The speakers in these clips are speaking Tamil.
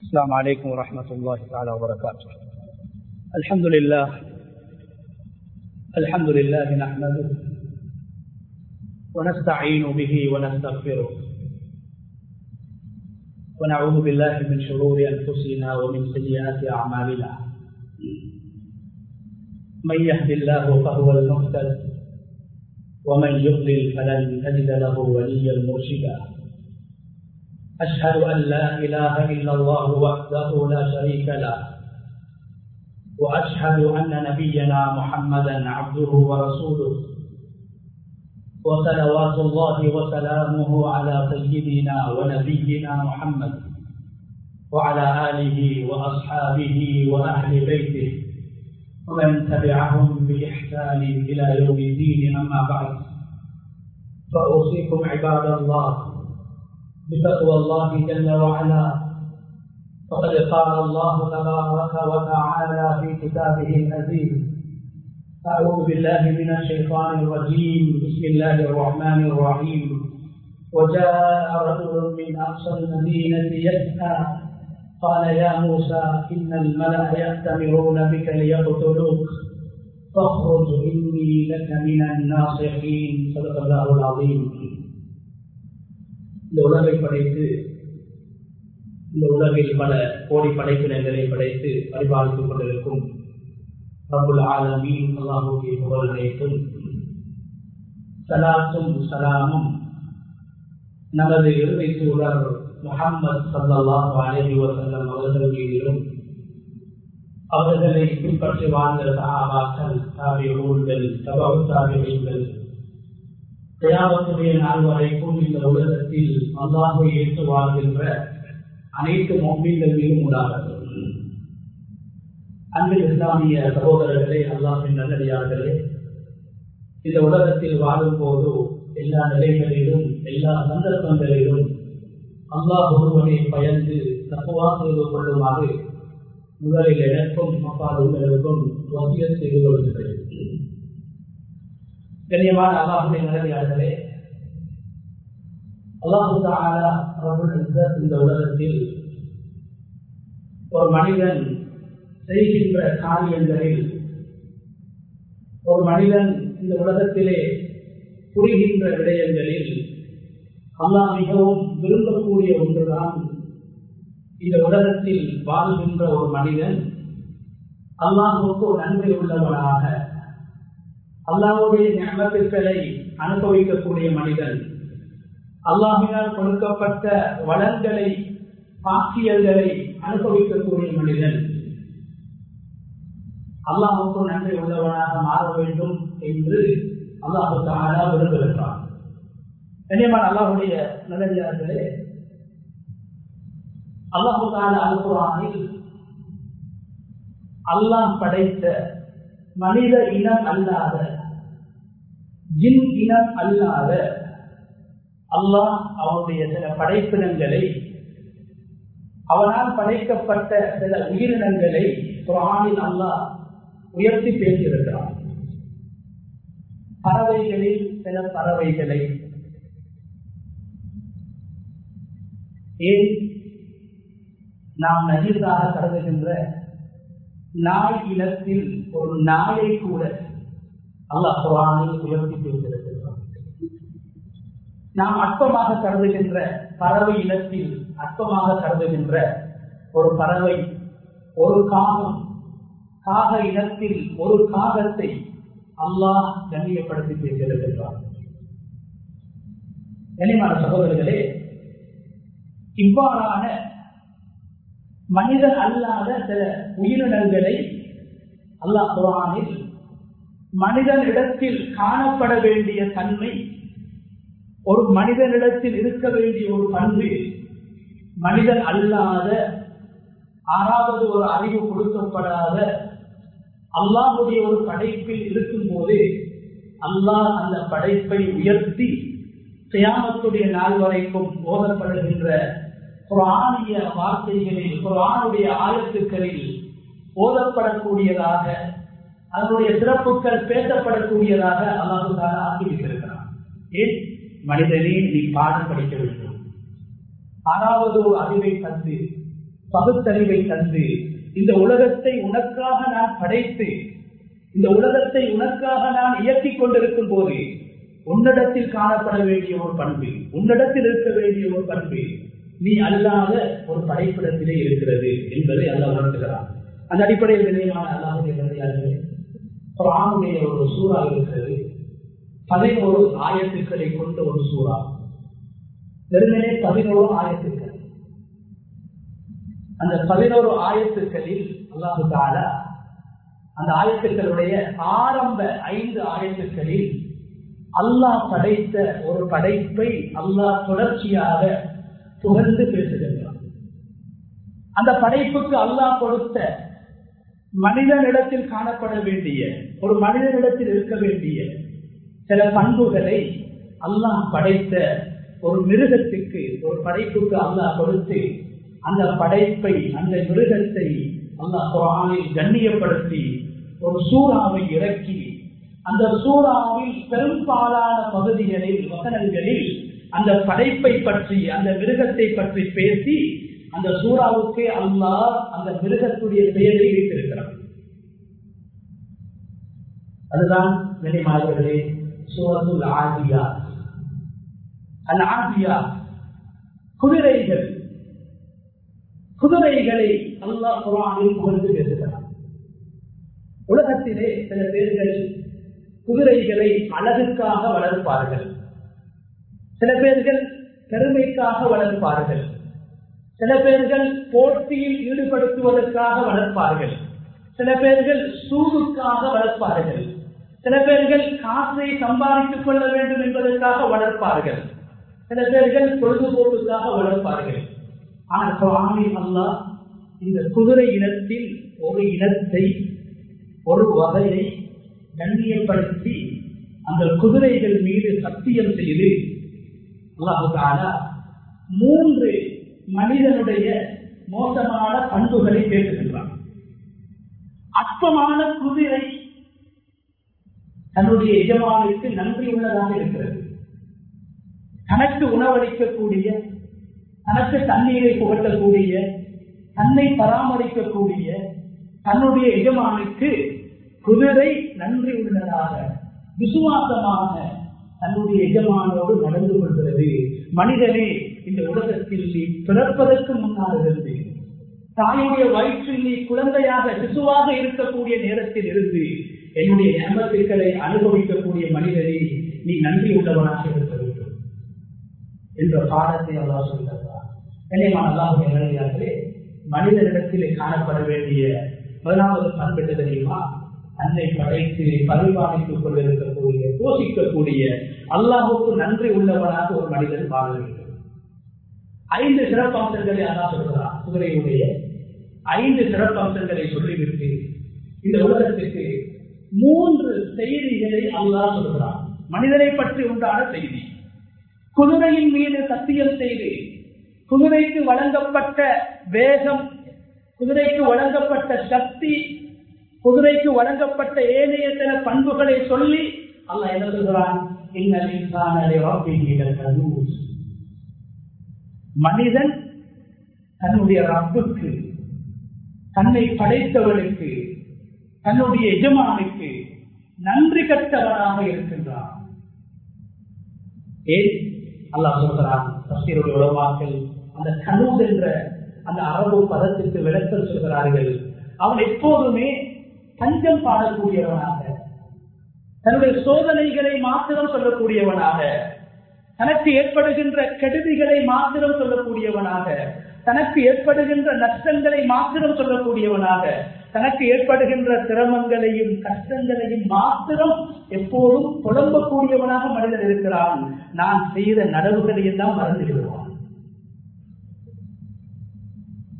السلام عليكم ورحمة الله تعالى وبركاته. الحمد لله الحمد لله نحمده ونستعين به ونستغفره. ونعوذ بالله من شرور أنفسنا ومن سيئات أعمالنا. من يهد الله فهو المهتد ومن يضلل فلن تجد له وليا مرشدا. أشهد أن لا إله إلا الله وحده لا شريك له وأشهد أن نبينا محمدا عبده ورسوله. وصلوات الله وسلامه على سيدنا ونبينا محمد وعلى آله وأصحابه وأهل بيته ومن تبعهم بإحسان إلى يوم الدين. أما بعد فأوصيكم عباد الله بتقوى الله جل وعلا. فقد قال الله تبارك وتعالى في كتابه العزيز أعوذ بالله من الشيطان الرجيم. بسم الله الرحمن الرحيم. وجاء رجل من أقصى المدينة يسعى. قال يا موسى إن الملأ يأتمرون بك ليقتلوك. فاخرج إني لك من الناصحين. صدق الله العظيم. இந்த உலகை படைத்து இந்த உலகில் பல கோடி படைப்பினங்களை படைத்து பரிபாலித்துக் கொண்டிருக்கும் ரபுல் ஆலமீன் அல்லாஹுடைய புகழ் அனைத்தும் சலாத்தும் சலாமும் நமது இறுதி சூழல் முகம்மது சல்லாஹ் அலஹி வசல்லம் அவர்கள் மீதிலும் அவர்களை பின்பற்றி வாழ்ந்த சகாபாக்கள் தாபிகள் தபவு தாபிகள் தியாகத்துடைய நாள் வரைக்கும் இந்த உலகத்தில் அல்லாஹை ஏற்று வாழ்கின்ற அனைத்து மொபைல்கள் மீதும் உண்டாகிறது. அன்பு இஸ்லாமிய சகோதரர்களே அல்லாஹின் நல்லடியார்களே இந்த உலகத்தில் வாழும் போது எல்லா நிலைகளிலும் எல்லா சந்தர்ப்பங்களிலும் அல்லாஹ் ஒருவனை பயந்து தப்பவா செய்து கொள்ளுமாறு முதலில் எனக்கும் அப்பால் உங்களுக்கும் வசிய செய்து கொள்கிறேன். கண்ணியமான அல்லாஹுடைய நிலையாளர்களே அல்லாஹு இந்த உலகத்தில் ஒரு மனிதன் செய்கின்ற காரியங்களில் ஒரு மனிதன் இந்த உலகத்திலே புரிகின்ற விடயங்களில் அல்லாஹ் மிகவும் விரும்பக்கூடிய ஒன்றுதான் இந்த உலகத்தில் வாழ்கின்ற ஒரு மனிதன். அல்லாஹுக்கு நன்மை உள்ளவனாக அல்லாஹுடைய ஞாபகங்களை அனுபவிக்கக்கூடிய மனிதன் அல்லாஹினால் கொடுக்கப்பட்ட வளங்களை பாக்கியல்களை அனுபவிக்கக்கூடிய மனிதன் அல்லாஹுக்கு நன்றி உள்ளவனாக மாற வேண்டும் என்று அல்லாஹு தாரா விரும்புகின்றான். அல்லாஹுடைய நல்லடியார்களே அல்லாஹு தாரா அல்குரானில் அல்லாஹ் படைத்த மனித இனம் அல்லாத ஜின் இனம் அல்லாத அல்லாஹ் அவனுடைய சில படைப்பினங்களை அவனால் படைக்கப்பட்ட சில உயிரினங்களை குரானில் அல்லாஹ் உயர்த்தி பேசியிருக்கிறான். பறவைகளில் சில பறவைகளை ஏன் நாம் நஜீர்தாக கருதுகின்ற நாய் இனத்தில் ஒரு நாயை கூட அல்லாஹ் குரானில் உயர்த்தி பேசியிருக்கிறான் நாம் அற்பமாக கருதுகின்ற பறவை இனத்தில் அற்பமாக கருதுகின்ற ஒரு பறவை ஒரு காகம் காக இனத்தில் ஒரு காகத்தை அல்லாஹ் கண்ணியப்படுத்தி பேசியிருக்கின்றான் கனிமான சகோதரர்களே இவ்வாறான மனிதன் அல்லாத சில உயிரினங்களை அல்லாஹ் குரானில் மனிதனிடத்தில் காணப்பட வேண்டிய தன்மை ஒரு மனிதனிடத்தில் இருக்க வேண்டிய ஒரு பண்பு மனிதன் அல்லாத ஆறாவது ஒரு அறிவு கொடுக்கப்படாத அல்லாஹுடைய ஒரு படைப்பில் இருக்கும் போது அல்லாஹ் அந்த படைப்பை உயர்த்தி சியாமத்துடைய நாள் வரைக்கும் ஓதப்படுகின்ற குரானிய வார்த்தைகளில் குரானுடைய ஆயத்துக்களில் ஓதப்படக்கூடியதாக அதனுடைய சிறப்புகள் பேசப்படக்கூடியதாக அல்லாஹு தாரா ஆக்கி வைத்திருக்கிறான். ஏன் மனிதனே நீ பாடம் படிக்க வேண்டும். ஆறாவது ஒரு அறிவை தந்து பகுத்தறிவை தந்து இந்த உலகத்தை உனக்காக நான் படைத்து இந்த உலகத்தை உனக்காக நான் இயக்கிக் கொண்டிருக்கும் போது உன்னிடத்தில் காணப்பட வேண்டிய ஒரு பண்பு உன்னிடத்தில் இருக்க வேண்டிய ஒரு பண்பு நீ அல்லாத ஒரு படைப்பிடத்திலே இருக்கிறது என்பதை அல்ல உணர்த்துகிறான். அந்த அடிப்படையில் நிலையமான அல்லாவுடைய குரானுடைய ஒரு ஒரு சூறா இருக்கிறது. பதினோரு ஆயத்துக்களை கொண்ட ஒரு சூறா. வெறுமனே பதினோரு ஆயத்துக்கள். அந்த பதினோரு ஆயத்துக்களில் அல்லாஹு தாலா அந்த ஆயத்துக்களுடைய ஆரம்ப ஐந்து ஆயத்துக்களில் அல்லாஹ் படைத்த ஒரு படைப்பை அல்லாஹ் தொடர்ச்சியாக புகழ்ந்து பேசுகின்றான். அந்த படைப்புக்கு அல்லாஹ் கொடுத்த மனிதனிடத்தில் காணப்பட வேண்டிய ஒரு மனிதனிடத்தில் இருக்க வேண்டிய சில பண்புகளை அல்லாஹ் படைத்த ஒரு மிருகத்துக்கு ஒரு படைப்புக்கு அல்லாஹ் கொடுத்து அந்த படைப்பை அந்த மிருகத்தை அல்லாஹ் குரானில் கண்ணியப்படுத்தி ஒரு சூறாவை இறக்கி அந்த சூறாவில் பெரும்பாலான பகுதிகளில் வசனங்களில் அந்த படைப்பை பற்றி அந்த மிருகத்தை பற்றி பேசி அந்த சூறாவுக்கு அல்லாஹ் அந்த மிருகத்துடைய பெயரை வைத்திருக்கிறார் அதுதான் வெளிமாதர்களே சூரத்துல் ஆதியா அல் ஆதியா குதிரைகள். குதிரைகளை அல்லா குரானில் புகழ்ந்து பேசுகிறார் உலகத்திலே சில பேர்கள் குதிரைகளை அழகுக்காக வளர்ப்பார்கள். சில பேர்கள் பெருமைக்காக வளர்ப்பார்கள். சில பேர்கள் போட்டியில் ஈடுபடுத்துவதற்காக வளர்ப்பார்கள். சில பேர்கள் சூதுக்காக வளர்ப்பார்கள். சில பேர்கள் காசை சம்பாதித்துக் கொள்ள வேண்டும் என்பதற்காக வளர்ப்பார்கள். சில பேர்கள் பொழுதுபோக்குக்காக வளர்ப்பார்கள். ஆனால் சுவாமி அல்லா இந்த குதிரை இனத்தில் ஒரு இனத்தை ஒரு வகையை கண்ணியப்படுத்தி அந்த குதிரைகள் மீது சத்தியம் செய்து அல்லாஹாலா மூன்று மனிதனுடைய மோசமான பண்புகளை பேசுகின்றான். அற்பமான குதிரை தன்னுடைய எஜமானுக்கு நன்றி உள்ளதாக இருக்கிறது. தனக்கு உணவளிக்கக்கூடிய தனக்கு தண்ணீரை புகட்டக்கூடிய தன்னை பராமரிக்கக்கூடிய தன்னுடைய எஜமானுக்கு குதிரை நன்றி உள்ளதாக விசுவாசமாக தன்னுடைய எஜமானோடு நடந்து கொள்கிறது. மனிதனே இந்த உலகத்தில் நீ பிறப்பதற்கு முன்னால் இருந்து தாயுடைய வயிற்றில் நீ குழந்தையாக விசுவாக இருக்கக்கூடிய நேரத்தில் இருந்து என்னுடைய ஞாபகத்துக்களை அனுபவிக்கக்கூடிய மனிதனை நீ நன்றி உள்ளவனாக இருக்க வேண்டும். என்ற பாடத்தை அல்லா சொல்கிறார் கண்ணியமான அல்லாஹ் நிலையாகவே மனிதனிடத்தில் காணப்பட வேண்டிய முதலாவது பண்பெற்று தெரியுமா தன்னை படைத்து பரிபாலித்துக் கொண்டிருக்கக்கூடிய போஷிக்கக்கூடிய அல்லாஹுக்கு நன்றி உள்ளவனாக ஒரு மனிதன் வாழ வேண்டும். ஐந்து சிறப்பம்சங்களை அல்லா சொல்கிறார் குதிரையுடைய ஐந்து சிறப்பம்சங்களை சொல்லிவிட்டு இந்த உலகத்திற்கு மூன்று செய்திகளை அல்லாஹ் சொல்கிறார் மனிதனை பற்றி உண்டான செய்தி. குதிரையின் மீது சத்தியம் செய்து குதிரைக்கு வழங்கப்பட்ட வேகம் குதிரைக்கு வழங்கப்பட்ட சக்தி குதிரைக்கு வழங்கப்பட்ட ஏனைய சில பண்புகளை சொல்லி அல்ல என்ன சொல்கிறான்? மனிதன் தன்னுடைய ரப்புக்கு தன்னை படைத்தவனுக்கு தன்னுடைய எஜமானுக்கு நன்றி கட்டவனாக இருக்கின்றான். ஏன்? அல்லாஹ் சொல்கிறான் தஸ்தீருடைய உலமாக்கள் அந்த கனூஸ் என்ற அந்த அரபு பதத்திற்கு விளக்கல் சொல்கிறார்கள். அவன் எப்போதுமே தஞ்சம் பாடக்கூடியவனாக தன்னுடைய சோதனைகளை மாத்திரம் சொல்லக்கூடியவனாக தனக்கு ஏற்படுகின்ற கெடுதிகளை மாத்திரம் சொல்லக்கூடியவனாக தனக்கு ஏற்படுகின்ற நஷ்டங்களை மாத்திரம் சொல்லக்கூடியவனாக தனக்கு ஏற்படுகின்ற சிரமங்களையும் கஷ்டங்களையும் மாத்திரம் எப்போதும் புலம்பக்கூடியவனாக மனிதன் இருக்கிறான். நான் செய்த நடவுகளை எல்லாம் மறந்து விடுவான்.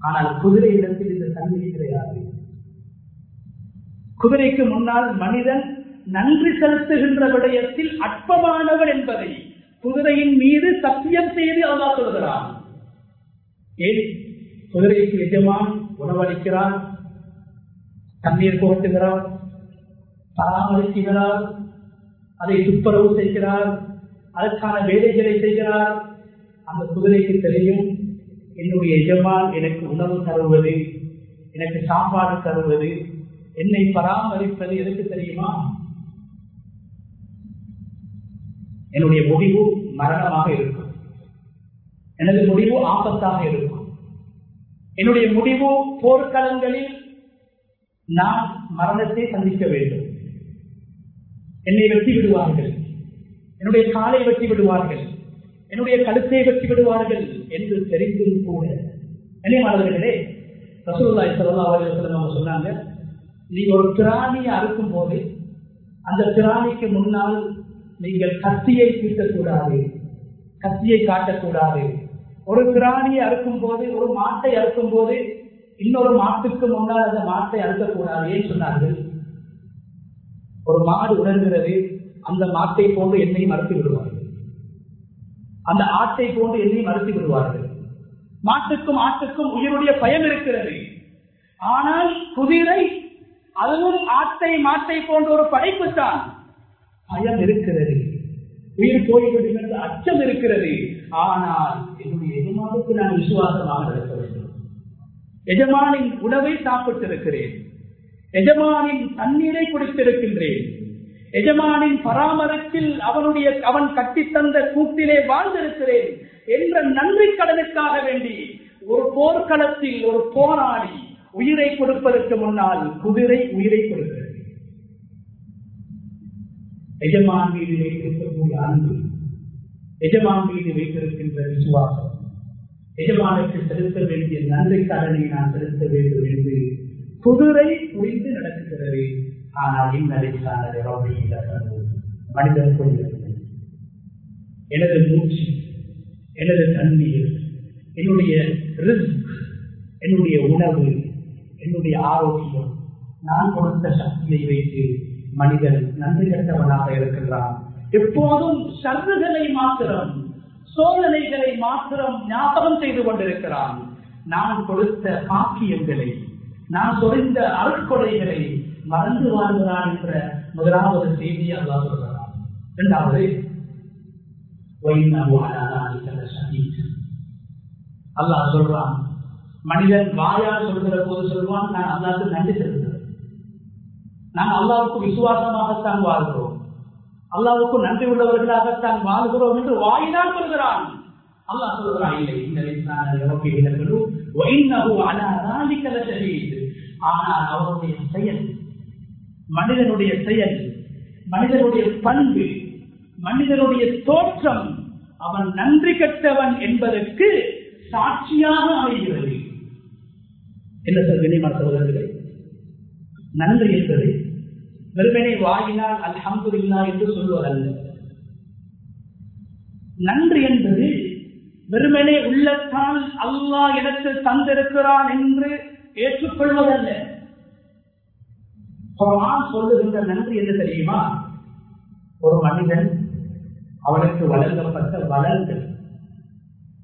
ஆனால் குதிரை இடத்தில் இந்த தன்மை கிடையாது. குதிரைக்கு முன்னால் மனிதன் நன்றி செலுத்துகின்ற விடயத்தில் அற்பமானவன் என்பதை குதிரையின் மீது சத்தியம் செய்து அல்லா சொல்கிறான். ஏன்? குதிரைக்கு நிஜமான் உணவளிக்கிறான். தண்ணீர் புகட்டுகிறார் பராமரிக்கிறார் அதை துப்புரவு செய்கிறார் அதற்கான வேலைகளை செய்கிறார். அந்த குதிரைக்கு தெரியும் என்னுடைய எஜமான் எனக்கு உணவு தருவது எனக்கு சாப்பாடு தருவது என்னை பராமரிப்பது எதுக்கு தெரியுமா? என்னுடைய முடிவு மரணமாக இருக்கும். எனது முடிவு ஆபத்தாக இருக்கும். என்னுடைய முடிவு போர்க்களங்களில் நான் மரணத்தை சந்திக்க வேண்டும். என்னை வெட்டி விடுவார்கள். என்னுடைய காலை வெட்டி விடுவார்கள். என்னுடைய கழுத்தை வெட்டி விடுவார்கள் என்று தெரிந்தும் கூட. என்னையாளர்களே ரசூல்லாய் சல்லா அவங்க சொன்னாங்க நீங்க ஒரு திராணியை அறுக்கும் போது அந்த திராணிக்கு முன்னால் நீங்கள் கத்தியை தீட்டக்கூடாது கத்தியை காட்டக்கூடாது. ஒரு திராணியை அறுக்கும் போது ஒரு மாட்டை அறுக்கும் போது இன்னொரு மாட்டுக்கு முன்னால் அந்த மாட்டை அழுத்தக்கூடாது ஏன் சொன்னார்கள்? ஒரு மாடு உணர்கிறது அந்த மாட்டை போன்று என்னையும் மறுத்து விடுவார்கள். அந்த ஆட்டை போன்று என்னையும் மறுத்து விடுவார்கள். மாட்டுக்கும் ஆட்டுக்கும் உயிருடைய பயம் இருக்கிறது. ஆனால் குதிரை அதுவும் ஆட்டை மாட்டை போன்ற ஒரு படைப்பு தான் பயம் இருக்கிறது. உயிர் போய்விடும் என்று அச்சம் இருக்கிறது. ஆனால் என்னுடைய எஜமானுக்கு நான் விசுவாசமாகிறது எஜமானின் உணவை சாப்பிட்டிருக்கிறேன். எஜமானின் தண்ணீரை குடித்திருக்கின்றேன். எஜமானின் பராமரிப்பில் அவனுடைய அவன் கட்டித்தந்த கூட்டிலே வாழ்ந்திருக்கிறேன் என்ற நன்றி கடனுக்காக வேண்டி ஒரு போர்க்களத்தில் ஒரு போராடி உயிரை கொடுப்பதற்கு முன்னால் குதிரை உயிரை கொடுக்கிறது. எஜமான் மீது வைத்திருக்கக்கூடிய அன்பு எஜமான் மீது வைத்திருக்கின்ற விசுவாசம் எஜமானுக்கு செலுத்த வேண்டிய நன்றி கடனை நான் செலுத்த வேண்டும் என்று குதிரை புரிந்து நடக்குகிறது ஆனால் இன்னதை மனிதன் புரியவில்லை எனது மூச்சு எனது தண்ணீர் என்னுடைய ரிஸ்க் என்னுடைய உணவு என்னுடைய ஆரோக்கியம் நான் கொடுத்த சக்தியை வைத்து மனிதன் நன்றி கட்டவனாக இருக்கின்றான். எப்போதும் சர்வுகளை மாத்திரம் சோதனைகளை மாத்திரம் ஞாபகம் செய்து கொண்டிருக்கிறான். நான் கொடுத்த பாக்கியங்களை நான் சொரிந்த அருட்கொடைகளை மறந்து வாழ்கிறான் என்ற முதலாவது செய்தியை அல்லா சொல்கிறான். இரண்டாவது அல்லாஹ் சொல்றான் மனிதன் வாயால் சொல்கிற போது சொல்வான் நான் அல்லாவுக்கு நன்றி செலுத்துகிறேன். நான் அல்லாவுக்கு விசுவாசமாகத்தான் வாழ்கிறோம். அல்லாவுக்கு நன்றி உள்ளவர்களாகத்தான் வாழ்கிறோம் என்று வாயினால் சொல்கிறான். அல்லாஹ் சொல்கிறான் இல்லை ஆனால் அவருடைய செயல் மனிதனுடைய செயல் மனிதனுடைய பண்பு மனிதனுடைய தோற்றம் அவன் நன்றி கட்டவன் என்பதற்கு சாட்சியாக அமைகிறது. என்ன சார் சகோதரர்களே? நன்றி என்பது வெறுமனை வாயினால் அல்ஹம்து இல்லா என்று சொல்வதல்ல. நன்றி என்பது வெறுமனே உள்ளத்தால் அல்லாஹ் இடத்தில் தந்திருக்கிறான் என்று ஏற்றுக்கொள்வதல்ல. சொல்லுகின்ற நன்றி என்று தெரியுமா? ஒரு மனிதன் அவனுக்கு வழங்கப்பட்ட வளங்கள்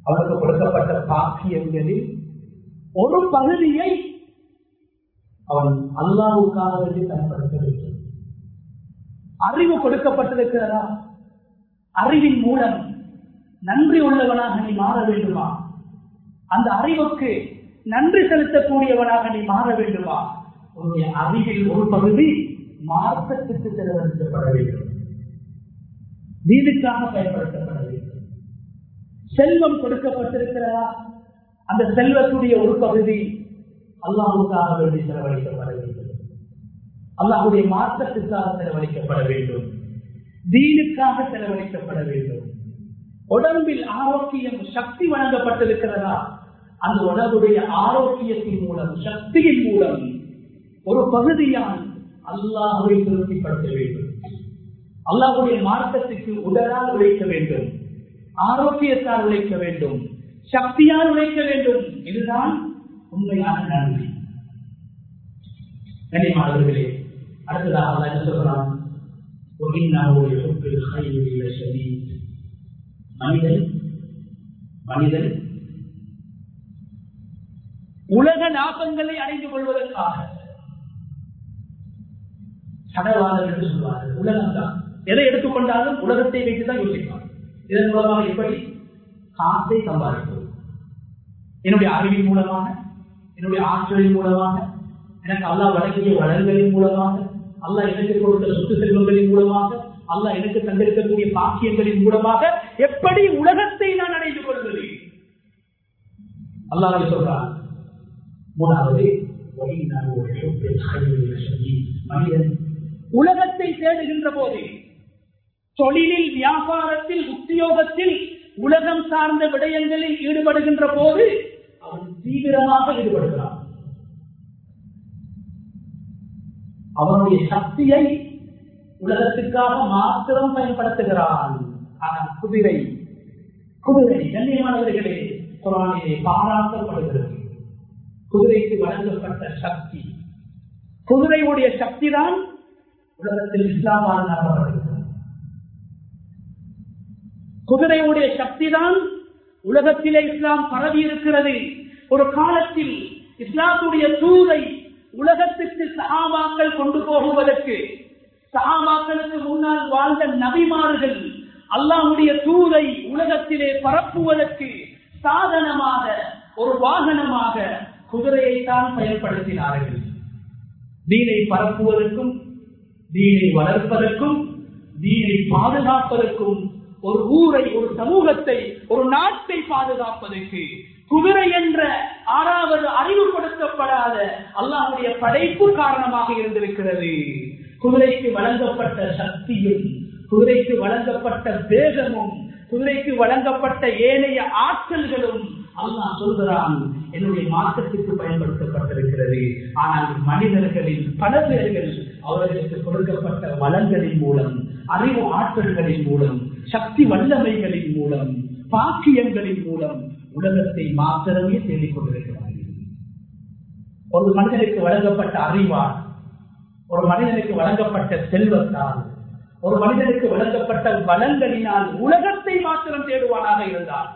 அவனுக்கு கொடுக்கப்பட்ட பாக்கியங்களில் ஒரு பகுதியை அவன் அல்லாவுக்காக வேண்டி பயன்படுத்த வேண்டும் அறிவு கொடுக்கப்பட்டிருக்கிறதா? அறிவின் மூலம் நன்றி உள்ளவனாக நீ மாற வேண்டுமா? அந்த அறிவுக்கு நன்றி செலுத்தக்கூடியவனாக நீ மாற வேண்டுமா? உன்னுடைய அறிவில் ஒரு பகுதி மார்க்கத்துக்கு செலவழிக்கப்பட வேண்டும். நீதிக்காக பயன்படுத்தப்பட வேண்டும். செல்வம் கொடுக்கப்பட்டிருக்கிறதா? அந்த செல்வத்துடைய ஒரு பகுதி அல்லாவுக்காக வேண்டி செலவழிக்கப்பட வேண்டும். அல்லாஹுடைய மார்க்கத்திற்காக செலவழிக்கப்பட வேண்டும். தீனுக்காக செலவழிக்கப்பட வேண்டும். உடம்பில் ஆரோக்கியம் சக்தி வழங்கப்பட்டிருக்கிறதா? அந்த உடம்புடைய ஆரோக்கியத்தின் மூலம் சக்தியின் மூலம் ஒரு பகுதியால் அல்லாஹுவை திருப்திப்படுத்த வேண்டும். அல்லாஹுடைய மார்க்கத்துக்கு உடலால் உழைக்க வேண்டும். ஆரோக்கியத்தால் உழைக்க வேண்டும். சக்தியால் உழைக்க வேண்டும். இதுதான் உண்மையான நன்றி கனிமானவர்களே அடுத்ததாக அல்லா என்ன சொல்றான்? மனிதன் மனிதன் உலக லாபங்களை அடைந்து கொள்வதற்காக. சடவாதம் என்று சொல்வார்கள். உலகம் தான். எதை எடுத்துக்கொண்டாலும் உலகத்தை வைத்துதான் யோசிப்பார். இதன் மூலமாக எப்படி? காசை சம்பாதிப்பது என்னுடைய அறிவின் மூலமாக என்னுடைய ஆற்றலின் மூலமாக எனக்கு அல்லா வழங்கிய வளங்களின் மூலமாக அல்லாஹ் எனக்கு கொடுத்த சொத்து செல்வங்களின் மூலமாக அல்லாஹ் எனக்கு தந்திருக்கக்கூடிய பாக்கியங்களின் மூலமாக எப்படி உலகத்தை நான் அடைந்து கொள்வது அல்லாஹ் சொல்றான். மூணாவது மனிதன் உலகத்தை தேடுகின்ற போது தொழிலில் வியாபாரத்தில் உத்தியோகத்தில் உலகம் சார்ந்த விடயங்களில் ஈடுபடுகின்ற போது அவன் தீவிரமாக ஈடுபடுகிறான். அவனுடைய சக்தியை உலகத்துக்காக மாத்திரம் பயன்படுத்துகிறான் ஆனால் குதிரை குதிரை கண்ணியமானவர்களே குரானிலே பாராட்டப்படுகிறது. குதிரைக்கு வழங்கப்பட்ட சக்தி குதிரையுடைய சக்தி தான் உலகத்தில் இஸ்லாமான பாதுகாக்கப்படுகிறது குதிரையுடைய சக்தி தான் உலகத்திலே இஸ்லாம் பரவி இருக்கிறது ஒரு காலத்தில் இஸ்லாத்துடைய தூதை உலகத்திற்கு சகாமாக்கள் கொண்டு போகுவதற்கு சகாமாக்களுக்கு முன்னால் வாழ்ந்த நபிமார்கள் அல்லாஹுடைய தூதை உலகத்திலே பரப்புவதற்கு சாதனமாக ஒரு வாகனமாக குதிரையை தான் பயன்படுத்தினார்கள். தீனை பரப்புவதற்கும் தீனை வளர்ப்பதற்கும் தீனை பாதுகாப்பதற்கும் ஒரு ஊரை ஒரு சமூகத்தை ஒரு நாட்டை பாதுகாப்பதற்கு குதிரை என்ற ஆறாவது அறிவுபடுத்தப்படாத அல்லாஹுடைய படைப்பு காரணமாக இருந்திருக்கிறது. குதிரைக்கு வழங்கப்பட்ட சக்தியும் குதிரைக்கு வழங்கப்பட்ட வேகமும் குதிரைக்கு வழங்கப்பட்ட ஏனைய ஆற்றல்களும் அல்லாஹ் சொல்கிறான் என்னுடைய மாற்றத்திற்கு பயன்படுத்தப்பட்டிருக்கிறது. ஆனால் மனிதர்களில் பல பேர்கள் அவர்களுக்கு கொடுக்கப்பட்ட வளங்களின் மூலம் அறிவு ஆற்றல்களின் மூலம் சக்தி வல்லமைகளின் மூலம் பாக்கியங்களின் மூலம் உலகத்தை மாத்திரமே தேடிக் கொண்டிருக்கிறார்கள். ஒரு மனிதனுக்கு வழங்கப்பட்ட அறிவால் ஒரு மனிதனுக்கு வழங்கப்பட்ட செல்வத்தால் ஒரு மனிதனுக்கு வழங்கப்பட்ட வளங்களினால் உலகத்தை மாத்திரம் தேடுவானாக இருந்தால்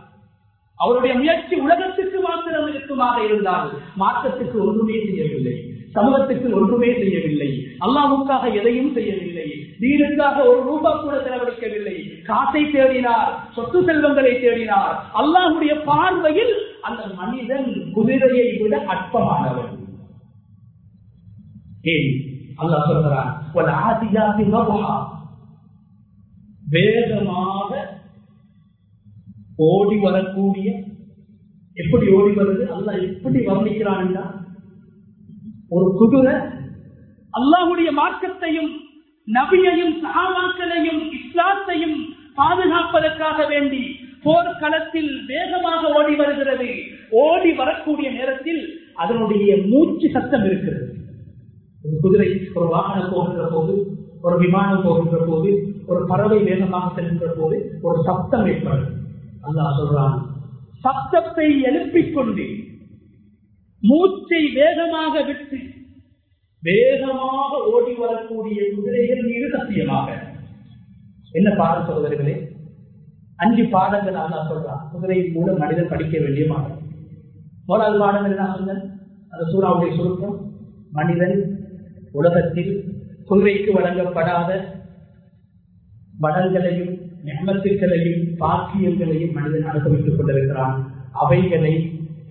அவருடைய முயற்சி உலகத்துக்கு மாத்திரம் இருக்குமாக இருந்தால் மாற்றத்துக்கு ஒன்றுமே செய்யவில்லை. சமூகத்துக்கு ஒன்றுமே செய்யவில்லை. அல்லாவுக்காக எதையும் செய்யவில்லை. வீடுக்காக ஒரு ரூபா கூட செலவழிக்கவில்லை. காசை தேடினார் சொத்து செல்வங்களை தேடினார். அல்லாஹுடைய பார்வையில் அந்த மனிதன் குதிரையை விட அற்பமானவன். அல்லாஹ் சொல்கிறான் ஒரு ஆதியாதி வேகமாக ஓடி வரக்கூடிய எப்படி ஓடி வருது? அல்ல எப்படி வர்ணிக்கிறான் ஒரு குதிரை அல்லாஹுடைய மார்க்கத்தையும் நபியையும் சகா பாதுகாப்பதற்காக வேண்டி போர்க்களத்தில் வேகமாக ஓடி வருகிறது. ஓடி வரக்கூடிய நேரத்தில் அதனுடைய மூச்சு சத்தம் இருக்கிறது. ஒரு குதிரை ஒரு வாகனம் போகின்ற போது ஒரு விமானம் போகின்ற போது ஒரு பறவை வேகமாக செல்கின்ற போது ஒரு சப்தம் ஏற்படும் அல்லா சொல்றான் சப்தத்தை எழுப்பிக் கொண்டு மூச்சை வேகமாக விட்டு வேகமாக ஓடி வரக்கூடிய குதிரைகள் மீது சத்தியமாக. என்ன பாடம் சொல்வர்களே அஞ்சு பாடங்கள் அல்லா சொல்றான். குதிரையின் மூலம் மனிதன் படிக்க வேண்டிய பாடம். முதலாவது பாடம் என்ன சொன்னேன் அந்த சூறாவுடைய சுருக்கம். மனிதன் உலகத்தில் குதிரைக்கு வழங்கப்படாத வளங்களையும் நெமத்துக்களையும் பாக்கியங்களையும் மனிதன் அனுபவித்துக் கொண்டிருக்கிறான். அவைகளை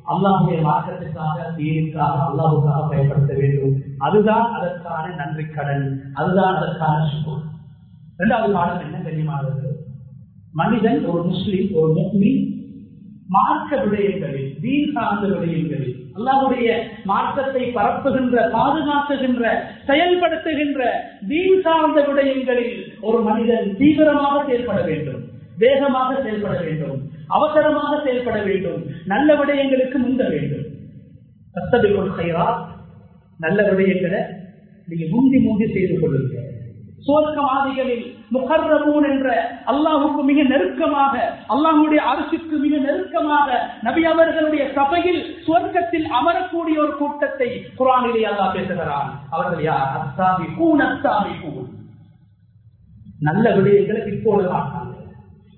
அல்லாஹுடைய மாற்றத்திற்காக தீனுக்காக அல்லாஹுக்காக பயன்படுத்த வேண்டும். அதுதான் அதற்கான நன்றி கடன் அதுதான் அதற்கான சுகம் இரண்டாவது பாடம் என்ன கண்ணியமானது மனிதன் ஒரு முஸ்லீம் ஒரு முஸ்லீம் மார்க்க விடயங்களில் வீண் சார்ந்த விடயங்களில் அல்லாவுடைய மாற்றத்தை பரப்புகின்ற பாதுகாக்குகின்ற செயல்படுத்துகின்ற வீண் சார்ந்த விடயங்களில் ஒரு மனிதன் தீவிரமாக செயல்பட வேண்டும் வேகமாக செயல்பட வேண்டும் அவசரமாக செயல்பட வேண்டும் நல்ல விடயங்களுக்கு முந்த வேண்டும். கத்தபில் செய்யறா நல்ல விடயங்களை நீங்க முந்தி முந்தி செய்து கொள்ளுங்கள். சுவர்க்கவாதிகளில் முகர்ரபூன் என்ற அல்லாஹுக்கு மிக நெருக்கமாக அல்லாஹுடைய அரசுக்கு மிக நெருக்கமாக நபி அவர்களுடைய சபையில் சுவர்க்கத்தில் அமரக்கூடிய ஒரு கூட்டத்தை குரானிலே அல்லாஹ் பேசுகிறார் அவர்கள் யார்? அஸ்தாபி கூன் அஸ்தாபி கூன் நல்ல விடயங்களுக்கு இப்பொழுது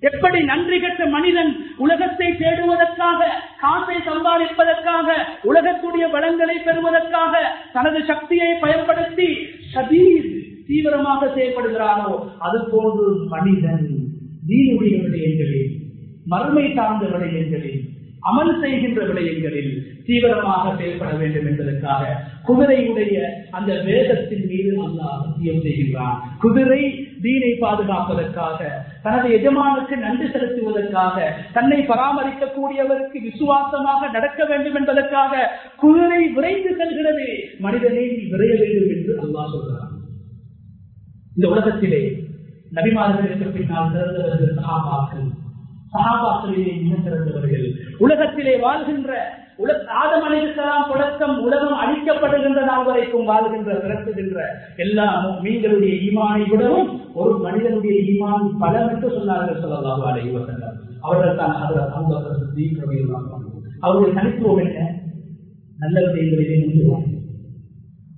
எப்படி நன்றி கட்ட மனிதன் உலகத்தை தேடுவதற்காக காசை சம்பாதிப்பதற்காக உலகத்துடைய வளங்களை பெறுவதற்காக தனது சக்தியை பயன்படுத்தி சதீர் தீவிரமாக செயல்படுகிறானோ அது போன்று மனிதன் தீனுடைய விடயங்களில் மறுமை சார்ந்த விடயங்களில் அமல் செய்கின்ற விடயங்களில் தீவிரமாக செயல்பட வேண்டும் என்பதற்காக குதிரையுடைய அந்த வேகத்தின் மீது அல்லாஹ் சத்தியம் செய்கின்றான். குதிரை தீனை பாதுகாப்பதற்காக தனது எஜமானுக்கு நன்றி செலுத்துவதற்காக தன்னை பராமரிக்கக்கூடியவருக்கு விசுவாசமாக நடக்க வேண்டும் என்பதற்காக குதிரை விரைந்து செல்கிறது மனிதனை நீ விரைய வேண்டும் என்று அல்லாஹ் சொல்கிறார் இந்த உலகத்திலே நபிமார்களுக்கு பின்னால் சிறந்தவர்கள் சகாபாக்கள் சகாபாக்களிலே மிக சிறந்தவர்கள் உலகத்திலே வாழ்கின்ற ஆதம் அலைக்கலாம் உலகம் அழிக்கப்படுகின்ற நாள் வரைக்கும் வாழ்கின்ற பிறக்குகின்ற எல்லா மீன்களுடைய ஈமானை விடவும் ஒரு மனிதனுடைய ஈமான் பலம் என்று சொன்னார்கள் சொல்லலாம் அலைவசங்கள் அவர்கள் தான் அவருடைய தனித்துவம் என்ன? நல்ல விடயங்களிலே முந்துவார்கள்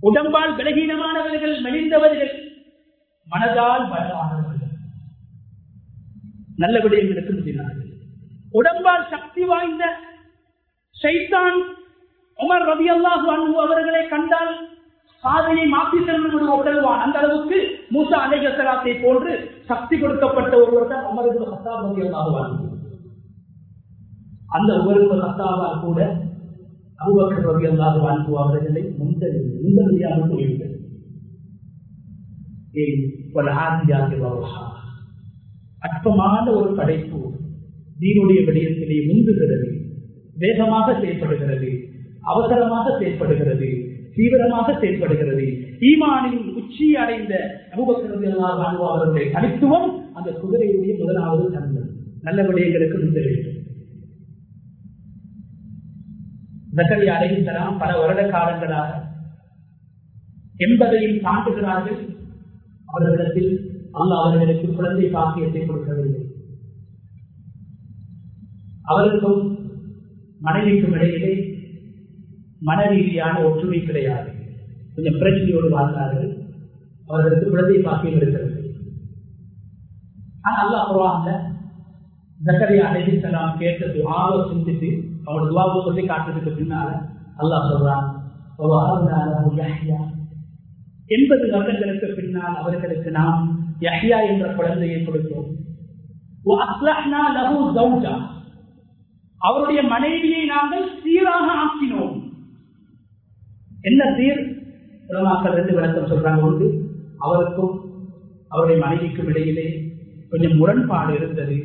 உடம்பால் பலகீனமானவர்கள் மெலிந்தவர்கள் மனதால் பலமானவர்கள் நல்ல விடயங்களுக்கு முந்தினார்கள் உடம்பால் சக்தி வாய்ந்த சைத்தான் உமர் ரவி அல்லாஹு அன்பு அவர்களை கண்டால் பாதையை மாற்றி சென்று உடல்வான். அந்த அளவுக்கு மூசா அலைகசலாத்தை போன்று சக்தி கொடுக்கப்பட்ட ஒருவர் தான் உமருக்கு ஹத்தாப் ரவி அல்லாஹு அன்பு அந்த உமருக்கு ஹத்தாவால் கூட அபுபக்கர் ரவி அல்லாஹு அன்பு அவர்களை முந்தல் முந்தலியாக கூறிவிட்டது அற்பமான ஒரு படைப்பு தீனுடைய விடயத்திலே முந்துகிறது வேகமாக செயல்படுகிறது அவசரமாக செயல்படுகிறது தீவிரமாக செயல்படுகிறது ஈமானின் உச்சி அடைந்த அவர்களுடைய தனித்துவம் அந்த குதிரையுடைய முதலாவது தன்மை நல்ல விடயங்களுக்கு முந்த வேண்டும் நகரை அடைகின்றன பல வருட காலங்களாக என்பதையும் தாண்டுகிறார்கள் அவர்களிடத்தில் அல்ல அவர்களுக்கு குழந்தை பாக்கியத்தை கொடுக்கவில்லை. அவருக்கும் மனைவிக்கும் இடையிலே மன ரீதியான ஒற்றுமை கிடையாது. கொஞ்சம் பிரச்சனையோடு வாழ்ந்தார்கள். அவர்களுக்கு குழந்தை பாக்கியம் இருக்கிறது. ஆனா அல்ல அப்புறம் ஜக்கரை அடைகின்றலாம் கேட்ட துவாவை சிந்தித்து அவனோட துவாவை சொல்லி காட்டுறதுக்கு பின்னால அல்லாஹ் சொல்றான் எண்பது வருடங்களுக்கு பின்னால் அவர்களுக்கு நாம் யஹ்யா என்ற குழந்தையை கொடுத்தோம். அவருடைய மனைவியை நாங்கள் சீராக ஆக்கினோம். என்ன சீர்? உலமாக்கள் ரெண்டு விளக்கம் சொல்றாங்க. ஒன்று அவருக்கும் அவருடைய மனைவிக்கும் இடையிலே கொஞ்சம் முரண்பாடு இருந்தது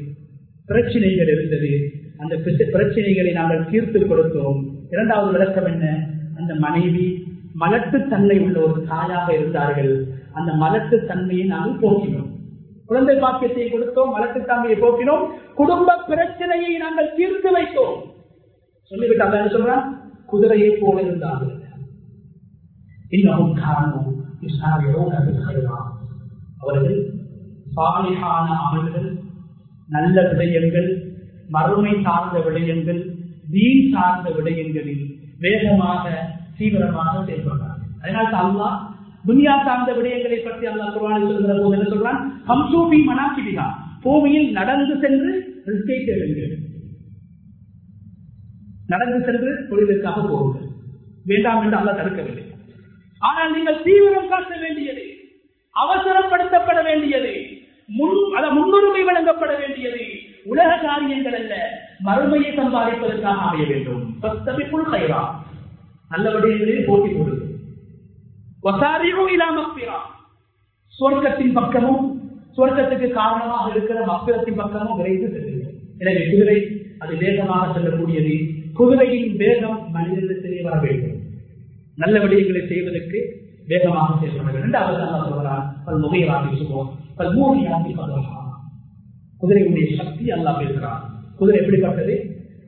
பிரச்சனைகள் இருந்தது. அந்த பிரச்சனைகளை நாங்கள் தீர்த்து கொடுத்தோம். இரண்டாவது விளக்கம் என்ன? அந்த மனைவி மலட்டு தன்மை உள்ள ஒரு தாயாக இருந்தார்கள். அந்த மலட்டு தன்மையை நாங்கள் போக்கினோம். குழந்தை பாக்கியத்தை கொடுத்தோம் மலட்டு தன்மையை போக்கினோம். குடும்ப பிரச்சனையை நாங்கள் தீர்த்து வைத்தோம். சொல்லிவிட்டாங்க என்ன சொல்றான்? குதிரையை போல இருந்தார்கள். இன்னமும் காரணம் அவர்கள் சாலிகான அமல்கள் நல்ல விடயங்கள் மறுமை சார்ந்த விடயங்கள் வீண் சார்ந்த விடயங்களில் வேகமாக தீவிரமாக செயல்படுறாங்க அதனால் அல்லா துன்யா சார்ந்த விடயங்களை பற்றி அல்லா குர்வானில் சொல்கிற போது என்ன சொல்றான்? ஹம்சூபி மனாக்கிபிகா பூமியில் நடந்து சென்று ரிஸ்கை தேடுங்கள். நடந்து சென்று தொழிலுக்காக போகுங்கள். வேண்டாம் என்று அல்ல தடுக்கவில்லை. ஆனால் நீங்கள் தீவிரம் காட்ட வேண்டியது அவசரப்படுத்தப்பட வேண்டியது முன்னுரிமை வழங்கப்பட வேண்டியது உலக காரியங்கள் அல்ல மறுமையை சம்பாதிப்பதற்காக அமைய வேண்டும். நல்லபடியே போட்டி போடுது. சுவர்க்கத்தின் பக்கமும் சுவர்க்கத்துக்கு காரணமாக இருக்கிற மப்பிரத்தின் பக்கமும் விரைந்து செல்கிறது எனவே குதிரை அது வேகமாக செல்லக்கூடியது. குதிரையின் வேகம் மனிதனிடத்திலே வர வேண்டும். நல்ல விடயங்களை செய்வதற்கு வேகமாக செயல்பட வேண்டும். இரண்டாவது அல்லா பல் முகையராகி சொல்வோம் பல் மூகையாகி குதிரையுடைய சக்தி அல்லா பேசுகிறான். குதிரை எப்படிப்பட்டது?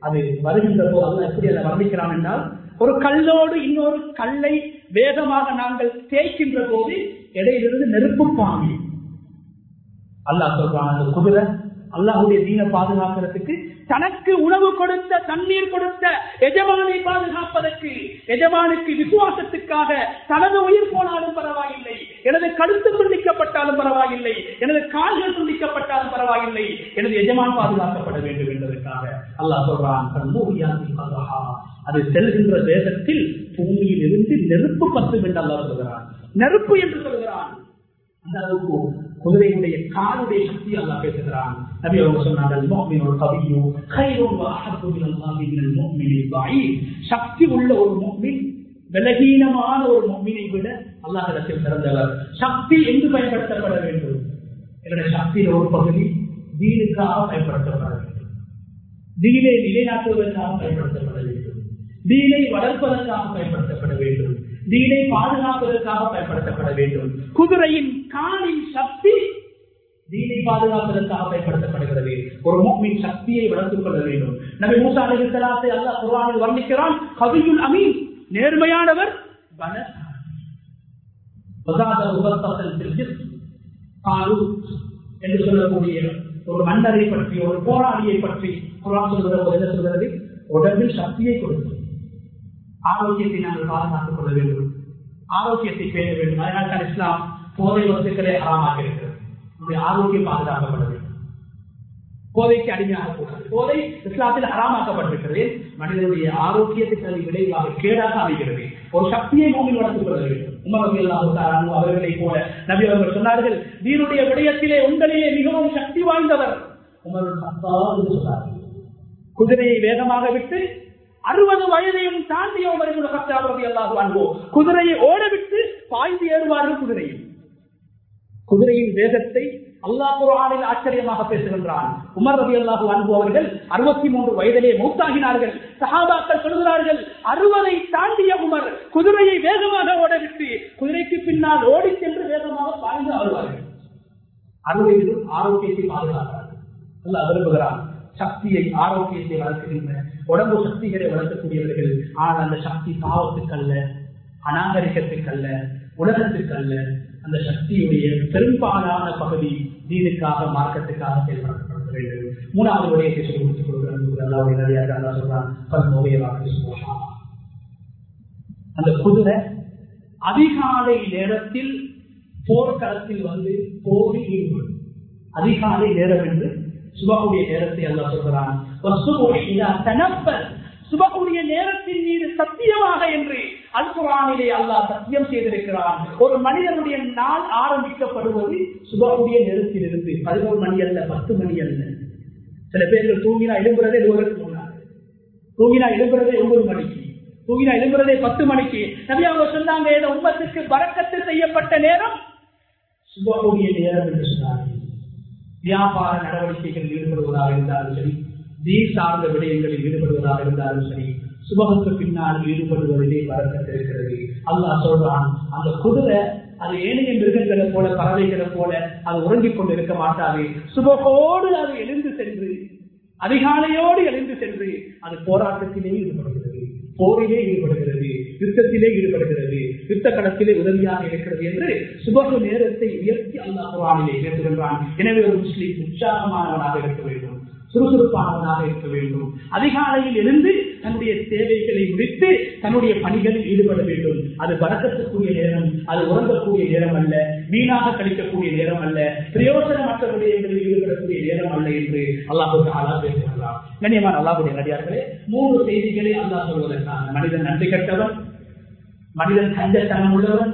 அது வருகின்ற போது எப்படி அதை வர்ணிக்கிறான் என்றால் ஒரு கல்லோடு இன்னொரு கல்லை வேகமாக நாங்கள் தேய்க்கின்ற போது இடையிலிருந்து நெருப்பு பாம்பி அல்லாஹ் சொல்றான் அந்த குதிரை அல்லாஹுடைய தீன பாதுகாக்கிறதுக்கு தனக்கு உணவு கொடுத்த தண்ணீர் கொடுத்த எஜமானை பாதுகாப்பதற்கு எஜமானுக்கு விசுவாசத்துக்காக தனது உயிர் போனாலும் பரவாயில்லை எனது கழுத்து துண்டிக்கப்பட்டாலும் பரவாயில்லை எனது கால்கள் துண்டிக்கப்பட்டாலும் பரவாயில்லை எனது எஜமான் பாதுகாக்கப்பட வேண்டும் என்பதற்காக அல்லாஹ் சொல்றான் அது செல்கின்ற தேசத்தில் பூமியில் இருந்து நெருப்பு பத்து என்று அல்லாஹ் சொல்கிறான். நெருப்பு என்று சொல்கிறான். அந்த அளவுக்கு குதிரையுடைய காலுடைய சக்தி அல்லாஹ் பேசுகிறான். நபி அவங்க சொன்னார்கள் முஃமினுல் கவியு கைரும் வ அஹப்பு மினல்லாஹி சக்தி உள்ள ஒரு மோமின் விலகீனமான ஒரு மோமினை விட அல்லாஹ்விடத்தில் சிறந்தவர். சக்தி எங்கு பயன்படுத்தப்பட வேண்டும்? என்னுடைய சக்தியின் ஒரு பகுதி தீனுக்காக பயன்படுத்தப்பட வேண்டும். தீனை நிலைநாட்டுவதற்காக தீனை வளர்ப்பதற்காக பயன்படுத்தப்பட வேண்டும். தீனை பாதுகாப்பதற்காக பயன்படுத்தப்பட வேண்டும். குதிரையின் காலின் சக்தி தீனை பாதுகாப்பதற்காக பயன்படுத்தப்படுகிறது. ஒரு மூமின் சக்தியை வளர்த்துக் கொள்ள வேண்டும். நபி மூசா அலிசலாத்தை அல்லா குர்வானில் வர்ணிக்கிறான் கவியுல் அமீன் நேர்மையானவர் என்று சொல்லக்கூடிய ஒரு மன்னரை பற்றி ஒரு போராளியை பற்றி குரான் சொல்கிறது என்ன சொல்கிறது? உடம்பில் சக்தியை கொடுக்கும். ஆரோக்கியத்தை நாங்கள் பாதுகாத்துக் கொள்ள வேண்டும். ஆரோக்கியத்தை பேண வேண்டும். அதனால் தான் இஸ்லாம் போதை வஸ்துக்களை அறமாக இருக்கிறது. நம்முடைய ஆரோக்கியம் பாதுகாக்கப்பட வேண்டும். போதைக்கு அடிமையாகக்கூடாது போதை இஸ்லாத்தில் அறமாக்கப்பட்டிருக்கிறது மனிதனுடைய ஆரோக்கியத்துக்கு விளைவாக கேடாக அமைகிறது. ஒரு சக்தியை மூமில் வளர்த்துக் கொள்ள வேண்டும். உமர் அவர்களை போல நபி அவர்கள் சொன்னார்கள் நீருடைய விடயத்திலே உங்களிலே மிகவும் சக்தி வாய்ந்தவர். உமர் சொன்னார்கள். குதிரையை வேகமாக விட்டு அறுபது வயதையும் தாண்டிய உமரின் கத்தாபதி குதிரையை ஓடவிட்டு பாய்ந்து ஏறுவார்கள் குதிரையில். குதிரையின் வேகத்தை அல்லாஹ் குரானில் ஆச்சரியமாக பேசுகின்றான். உமர் ரபி அல்லாஹு அன்பு அவர்கள் அறுபத்தி மூன்று வயதிலே மூத்தாகினார்கள். சஹாபாக்கள் சொல்கிறார்கள் அறுபதை தாண்டிய உமர் குதிரையை வேகமாக ஓடவிட்டு குதிரைக்கு பின்னால் ஓடி சென்று வேகமாக பாய்ந்து வருவார்கள் அறுபதிலும் ஆரோக்கியத்தை பாதுகாக்கிறார்கள். அல்லாஹ் விரும்புகிறான் சக்தியை ஆரோக்கியத்தை வளர்க்கின்ற உடம்பு சக்திகளை வளர்க்கக்கூடியவர்கள் ஆனால் அந்த சக்தி பாவத்துக்கல்ல அநாகரிகத்துக்கல்ல உலகத்துக்கல்ல. அந்த சக்தியுடைய பெரும்பாலான பகுதி தீனுக்காக மார்க்கத்துக்காக செயல்படுத்தப்பட வேண்டும் மூணாவது விடயத்தை சொல்லி முடித்துக் கொடுக்கிறார் சொல்றான் அந்த குதிரை அதிகாலை நேரத்தில் போர்க்களத்தில் வந்து போரில் ஈடுபடும். அதிகாலை நேரம் என்று சுபாவுடைய நேரத்தை அல்ல சொல்கிறான் சுபகுடைய நேரத்தின் மீது சத்தியமாக என்று அல்குரானிலே அல்லாஹ் சத்தியம் செய்திருக்கிறான். ஒரு மனிதனுடைய நாள் ஆரம்பிக்கப்படுவது சுபகுடைய நேரத்தில் இருந்து பதினோரு மணி அல்ல பத்து மணி அல்ல. சில பேர்கள் தூங்கினா எழும்புறதே எழுபதற்கு முன்னாள் தூங்கினா எழும்புறதே ஒன்பது மணிக்கு. தூங்கினா எழும்புறதே பத்து மணிக்கு. நபி அவங்க சொன்னாங்க இந்த உம்மத்துக்கு பறக்கத்து செய்யப்பட்ட நேரம் சுபகுடைய நேரம் என்று சொன்னார்கள். வியாபார நடவடிக்கைகளில் ஈடுபடுவதாக இருந்தாலும் சரி தீர் சார்ந்த விடயங்களில் ஈடுபடுவதாக இருந்தாலும் சரி சுபகுக்கு பின்னால் ஈடுபடுவதிலே வரப்பட்டிருக்கிறது அல்லாஹ் சொல்றான் அந்த குதிரை அது ஏனைய மிருகங்களை போல பறவைகளை போல அது உறங்கிக் கொண்டு இருக்க மாட்டாது. சுபகோடு அது எழுந்து சென்று அதிகாலையோடு எழுந்து சென்று அது போராட்டத்திலே ஈடுபடுகிறது. போரிலே ஈடுபடுகிறது யுத்தத்திலே ஈடுபடுகிறது யுத்த கடத்திலே உதவியாக இருக்கிறது என்று சுபகு நேரத்தை உயர்த்தி அல்லாஹ் குரானிலே பேசுகின்றான் எனவே ஒரு முஸ்லீம் உற்சாகமானவனாக இருக்க வேண்டும். சுறுசுறுப்பானவனாக இருக்க வேண்டும். அதிகாலையில் இருந்து தன்னுடைய தேவைகளை முடித்து தன்னுடைய பணிகளில் ஈடுபட வேண்டும். அது பறக்கக்கூடிய நேரம் அது உறங்கக்கூடிய நேரம் அல்ல வீணாக கழிக்கக்கூடிய நேரம் அல்ல பிரயோசனமற்ற விடயங்களில் ஈடுபடக்கூடிய நேரம் அல்ல என்று அல்லாஹுக்கு அல்லா பேசுகிறார் கண்ணியமான அல்லாஹுடைய நடிகார்களே மூன்று செய்திகளை அல்லாஹ் சொல்வதற்கான மனிதன் நன்றி கட்டவன் மனிதன் கஞ்சத்தனம் உள்ளவன்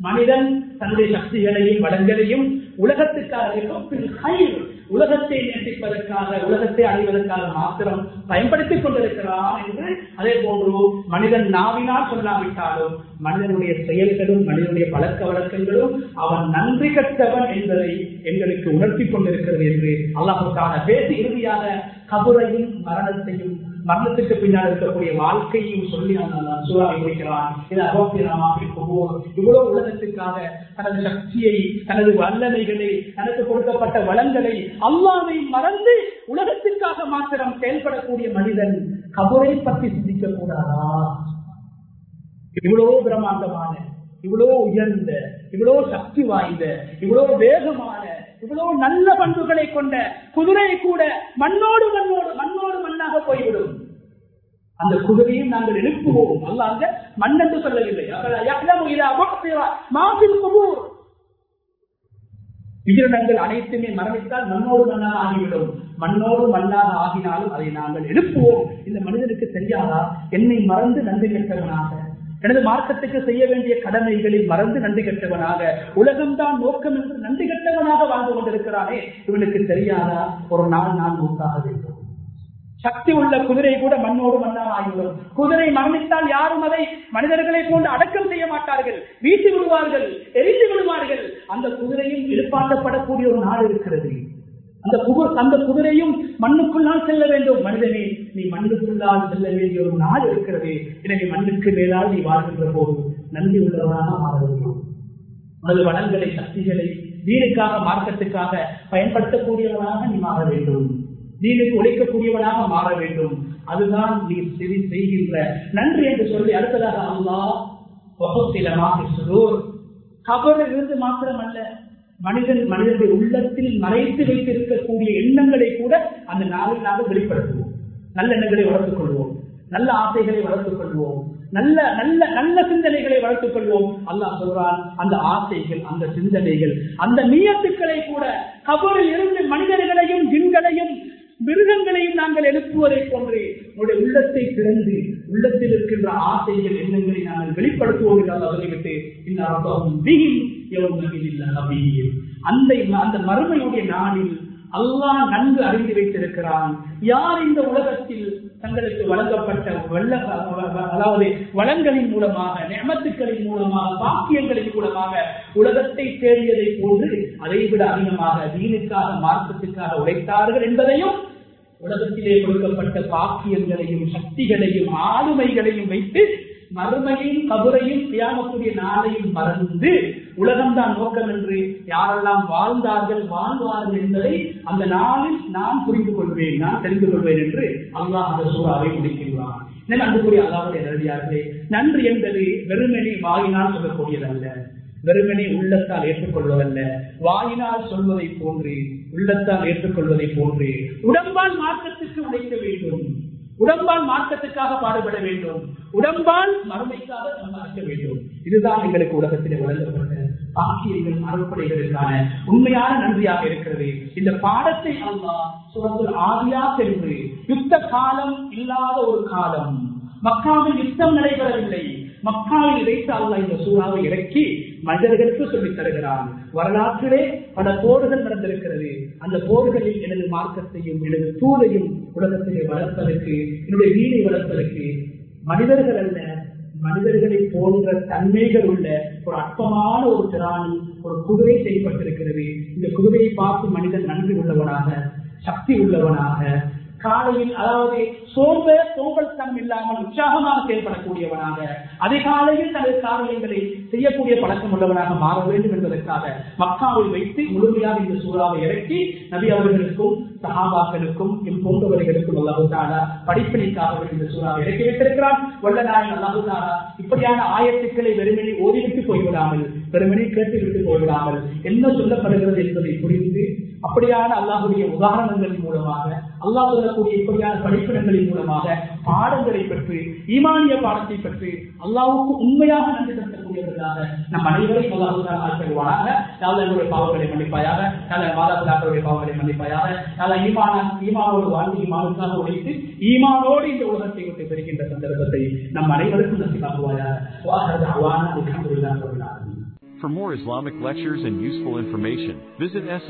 மனிதன் தன்னுடைய சக்திகளையும் வளங்களையும் உலகத்துக்காக உலகத்தை நேசிப்பதற்காக உலகத்தை அடைவதற்காக மாத்திரம் பயன்படுத்திக் கொண்டிருக்கிறான் என்று அதே போன்று மனிதன் நாவினால் சொல்லாவிட்டாலும் மனிதனுடைய செயல்களும் மனிதனுடைய பழக்க வழக்கங்களும் அவன் நன்றி கட்டவன் என்பதை எங்களுக்கு உணர்த்தி கொண்டிருக்கிறது என்று அல்லாஹுக்கான பேசி இறுதியாக கபுரையும் மரணத்தையும் மரணத்துக்கு பின்னால் இருக்கக்கூடிய வாழ்க்கையும் சொல்லி சூறாவை முடிக்கிறான் இது அகோக்கியமாக இவ்வளவு உலகத்துக்காக தனது சக்தியை தனது வல்லமைகளை தனக்கு கொடுக்கப்பட்ட வளங்களை அல்லாவை மறந்து உலகத்திற்காக மாத்திரம் செயல்படக்கூடிய மனிதன் கபரை பற்றி சிந்திக்க கூடாதா இவ்வளவு பிரமாண்டமான இவ்வளவு உயர்ந்த இவ்வளவு சக்தி வாய்ந்த இவ்வளவு வேகமான இவ்வளவு நல்ல பண்புகளை கொண்ட குதிரை கூட மண்ணோடு அந்த குதிரையும் நாங்கள் எழுப்புவோம் அல்லாங்க அந்த மன்னன் சொல்லவில்லை. உயிரினங்கள் அனைத்துமே மரணித்தால் மண்ணோடு மண்ணாக ஆகிவிடும். மண்ணோடு மண்ணாக ஆகினாலும் அதை நாங்கள் எழுப்புவோம் இந்த மனிதனுக்கு தெரியாதா? என்னை மறந்து நன்றி கெட்டவனாக. எனது மார்க்கத்துக்கு செய்ய வேண்டிய கடமைகளில் மறந்து நன்றி கட்டவனாக. உலகம்தான் நோக்கம் என்று நன்றி கட்டவனாக வாழ்ந்து கொண்டிருக்கிறானே. இவனுக்கு தெரியாதா? ஒரு நாள் நான் மூத்தாக வேண்டும் சக்தி உள்ள குதிரை கூட மண்ணோடு மண்ணால் ஆகிவிடும். குதிரை மரணித்தால் யாரும் அதை மனிதர்களை போன்று அடக்கம் செய்ய மாட்டார்கள். வீசி விடுவார்கள் எரிந்து விடுவார்கள். அந்த குதிரையும் எழுப்பாட்டப்படக்கூடிய ஒரு நாள் இருக்கிறது. அந்த குதிர் அந்த குதிரையும் மண்ணுக்குள்ளால் செல்ல வேண்டும். மனிதனே நீ மண்ணுக்குள்ளால் செல்ல வேண்டிய ஒரு நாள் இருக்கிறது. எனவே மண்ணுக்கு மேலால் நீ வாழ்கின்ற போது நன்றி உள்ளவராக மாற வேண்டும். உனது வளங்களை சக்திகளை வீடுக்காக மார்க்கத்துக்காக பயன்படுத்தக்கூடியவராக நீ மாற வேண்டும். தீனுக்கு உழைக்கக்கூடியவனாக மாற வேண்டும். அதுதான் நீ சரி செய்கின்ற நன்றி என்று சொல்லி அடுத்ததாக அல்லா கபரில் இருந்து மாத்திரமல்ல மனிதன் மனிதனுடைய உள்ளத்தில் மறைத்து வைத்திருக்கக்கூடிய எண்ணங்களை கூட அந்த நாளில் நாங்கள் வெளிப்படுத்துவோம். நல்ல எண்ணங்களை வளர்த்துக் கொள்வோம் நல்ல ஆசைகளை வளர்த்துக் கொள்வோம் நல்ல நல்ல நல்ல சிந்தனைகளை வளர்த்துக் கொள்வோம் அல்லாஹ் சொல்றான் அந்த ஆசைகள் அந்த சிந்தனைகள் அந்த நீயத்துக்களை கூட கபரில் இருந்து மனிதர்களையும் ஜிண்களையும் மிருகங்களையும் நாங்கள் எழுப்புவதை போன்றே உங்களுடைய உள்ளத்தை திறந்து உள்ளத்தில் இருக்கின்ற ஆசைகள் எண்ணங்களை நாங்கள் வெளிப்படுத்துவோம் என்று அவரை விட்டு இந்த அந்த அந்த மறுமையுடைய நாளில் அல்லாஹ் நன்கு அறிந்து வைத்திருக்கிறான். யார் இந்த உலகத்தில் தங்களுக்கு வழங்கப்பட்ட வெள்ள அதாவது வளங்களின் மூலமாக நேமத்துக்களின் மூலமாக பாக்கியங்களின் மூலமாக உலகத்தை தேடியதை போன்று அதை விட அதிகமாக தீனுக்காக மார்க்கத்துக்காக உழைத்தார்கள் என்பதையும் உலகத்திலே கொடுக்கப்பட்ட பாக்கியங்களையும் சக்திகளையும் ஆளுமைகளையும் வைத்து மறுமையும் கபுரையும் தியாகக்கூடிய நாளையும் மறந்து உலகம்தான் நோக்கம் என்று யாரெல்லாம் வாழ்ந்தார்கள் வாழ்வார்கள் என்பதை அந்த நாளில் நான் புரிந்து கொள்வேன் நான் தெரிந்து கொள்வேன் என்று அல்லாஹ் அந்த சூறாவை முடிக்கின்றான் அன்புக்குரிய அல்லாவுடைய நேரடியார்களே நன்றி என்பது வெறுமனே வாயினால் சொல்லக்கூடியதல்ல. வெறுமனே உள்ளத்தால் ஏற்றுக்கொள்வதல்ல. வாயினால் சொல்வதை போன்று உள்ளத்தால் ஏற்றுக்கொள்வதை போன்று உடம்பால் மாற்றத்துக்கு உழைக்க வேண்டும். உடம்பால் மாற்றத்துக்காக பாடுபட வேண்டும். உடம்பால் மறுமைக்காக சம்பாதிக்க வேண்டும். இதுதான் எங்களுக்கு உலகத்திலே வழங்கப்பட்ட ஆசிரியர்கள் அறுப்படைகளுக்கான உண்மையான நன்றியாக இருக்கிறது. இந்த பாடத்தை அல்லா சுரத்தில் ஆதியா சென்று யுத்த காலம் இல்லாத ஒரு காலம். மக்காவில் யுத்தம் நடைபெறவில்லை. மக்காவில் இறைத்து அல்லா இந்த சூறாவை இறக்கி மனிதர்களுக்கு சொல்லித் தருகிறான். வரலாற்றிலே பல போர்கள் நடந்திருக்கிறது. அந்த போர்களில் எனது மார்க்கத்தையும் எனது தூளையும் உலகத்திலே வளர்ப்பதற்கு என்னுடைய வீடை வளர்ப்பதற்கு மனிதர்கள் அல்ல. மனிதர்களை போன்ற தன்மைகள் உள்ள ஒரு அற்பமான ஒரு திராணி ஒரு குதிரை செய்யப்பட்டிருக்கிறது இந்த குதிரையை பார்த்து மனிதன் நன்றி உள்ளவனாக சக்தி உள்ளவனாக காலையில் அதாவது சோர்வ சோம்பல் தனம் இல்லாமல் உற்சாகமாக செயல்படக்கூடியவனாக அதிகாலையில் தனது காரியங்களை செய்யக்கூடிய பழக்கம் உள்ளவனாக மாற வேண்டும் என்பதற்காக மக்காவில் வைத்து முழுமையாக இந்த சூறாவை இறக்கி நபி அவர்களுக்கும் சகாபாக்களுக்கும் எம் போன்றவர்களுக்கும் அல்லாஹுதாரா படிப்பினைக்காக இந்த சூறாவை இறக்கி வைத்திருக்கிறான். வல்லநாயன் அல்லாஹுதாரா இப்படியான ஆயத்துக்களை வெறுமனே ஓதிவிட்டு போய்விடாமல் வெறுமனே கேட்டுவிட்டு போய்விடாமல் என்ன சொல்லப்படுகிறது என்பதை புரிந்து அப்படியான அல்லாஹுடைய உதாரணங்களின் மூலமாக அல்லாஹ் சொல்லக்கூடிய இப்படியான படிப்பிடங்களின் மூலமாக பாடங்களை பெற்று ஈமானிய பாடத்தை பெற்று அல்லாவுக்கு உண்மையாக நன்றி செலுத்தக்கூடியவர்களாக நம் அனைவரையும் அல்லாஹுதான் ஆசிர்வானாக யாழ் எங்களுடைய பாவங்களை மன்னிப்பாயாக யாழ் மாதா பிதாக்களுடைய பாவங்களை மன்னிப்பாயாக யாழ் ஈமான ஈமானோடு வாழ்ந்து ஈமானுக்காக உழைத்து ஈமானோடு இந்த உலகத்தை விட்டு பெறுகின்ற சந்தர்ப்பத்தை நம் அனைவருக்கும் நசிக்காகுவாயாக For more Islamic lectures and useful information, visit SL